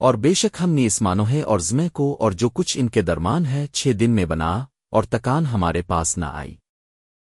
اور بے شک ہم نے اس مانوہے اور زمے کو اور جو کچھ ان کے درمان ہے، چھ دن میں بنا اور تکان ہمارے پاس نہ آئی۔